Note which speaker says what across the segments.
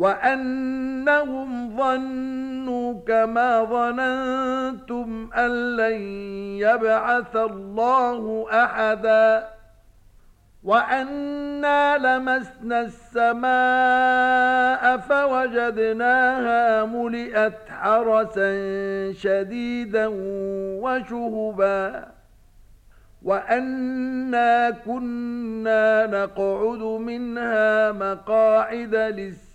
Speaker 1: وَأَنَّهُمْ ظَنُّوا كَمَا ظَنَنْتُمْ أَن لَّن يَبْعَثَ اللَّهُ أَحَدًا وَأَنَّا لَمَسْنَا السَّمَاءَ فَوَجَدْنَاهَا مُلِئَتْ حَرَسًا شَدِيدًا وَشُهُبًا وَأَنَّا كُنَّا نَقْعُدُ مِنْهَا مَقَاعِدَ لِلسَّمَاءِ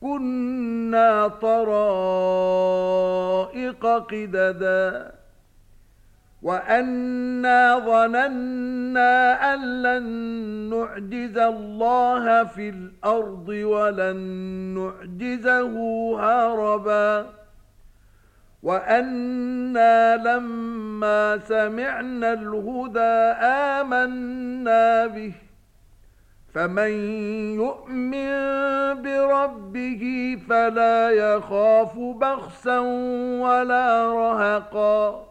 Speaker 1: كنا طرائق قددا وأنا ظننا أن لن نعجز الله في الأرض ولن نعجزه هاربا وأنا لما سمعنا الهدى آمنا به فمن يؤمن بربه فلا يخاف بخسا ولا رهقا